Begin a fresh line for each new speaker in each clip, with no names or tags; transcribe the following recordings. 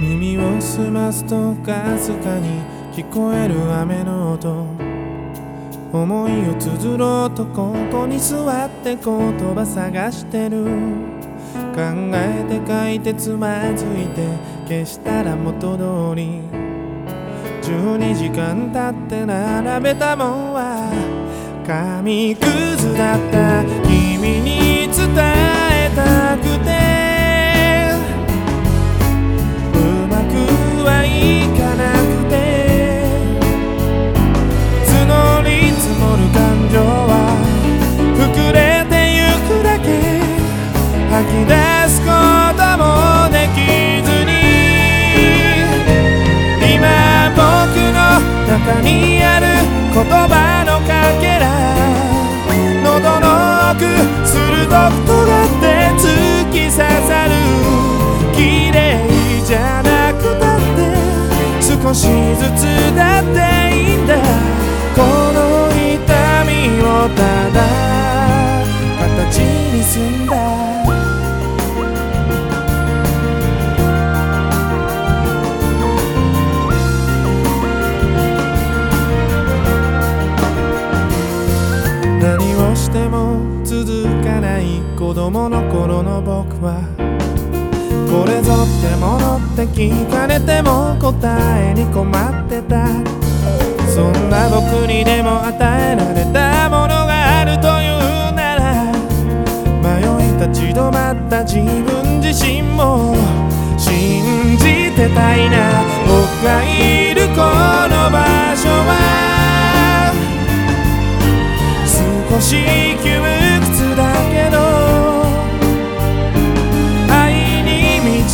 耳を澄ますとかすかに聞こえる雨の音。思いを綴ろうとここに座って言葉探してる。考えて書いてつまずいて消したら元通り。12時間経って並べたもんは紙くずだった。く鋭く尖って突き刺さる。綺麗じゃなくたって少しずつだない子供の頃の僕はこれぞってものって聞かれても答えに困ってた。そんな僕にでも与えられたものがあるというなら迷い立ち止まった自分自身も信じてたいな。僕がいるこの場所は少し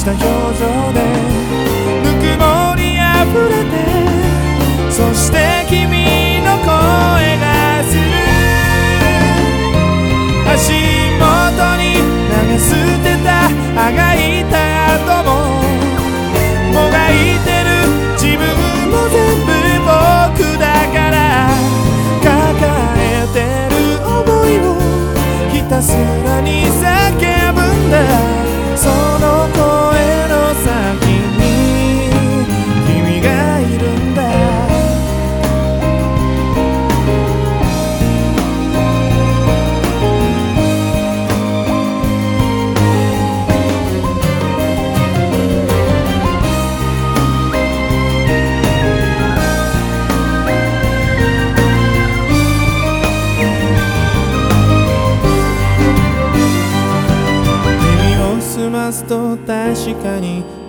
に満ちた表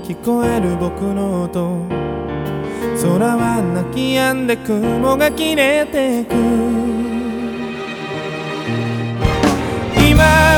聞こえる僕の音。空は泣き止んで雲が切れてく。今